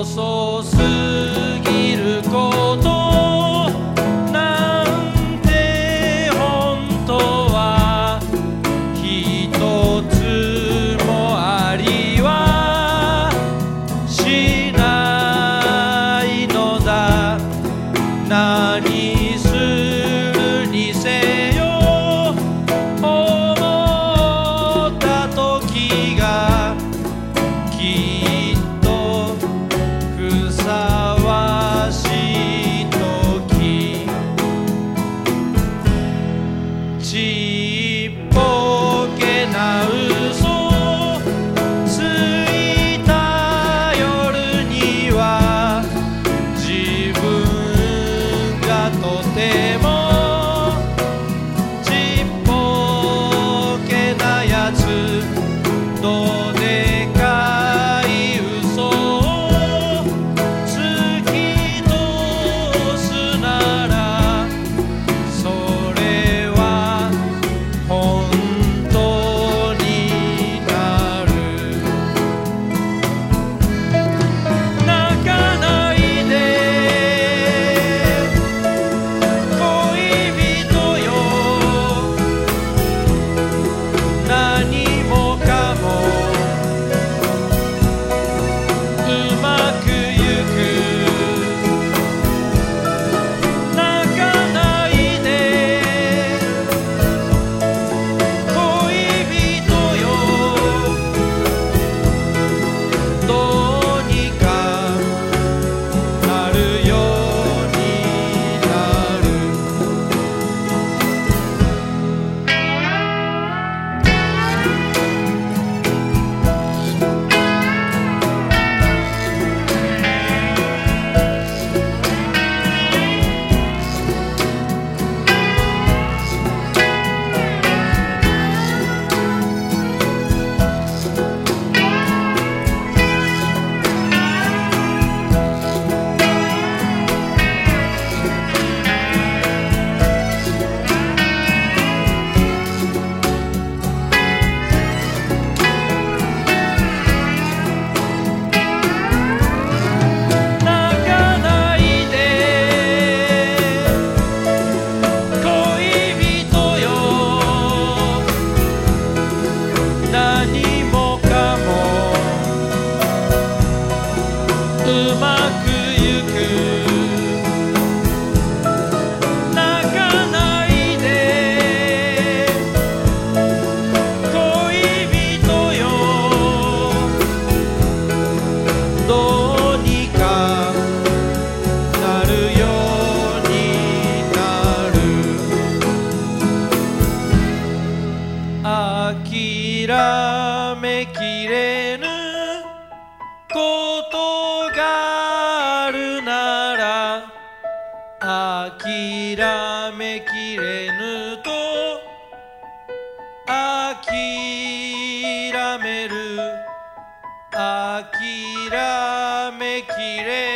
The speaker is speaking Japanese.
遅すぎることなんて本当は一つもありはしないのだ。何するにせよ Jesus. れぬことがあるなら諦めきれぬと諦める。諦めきれぬ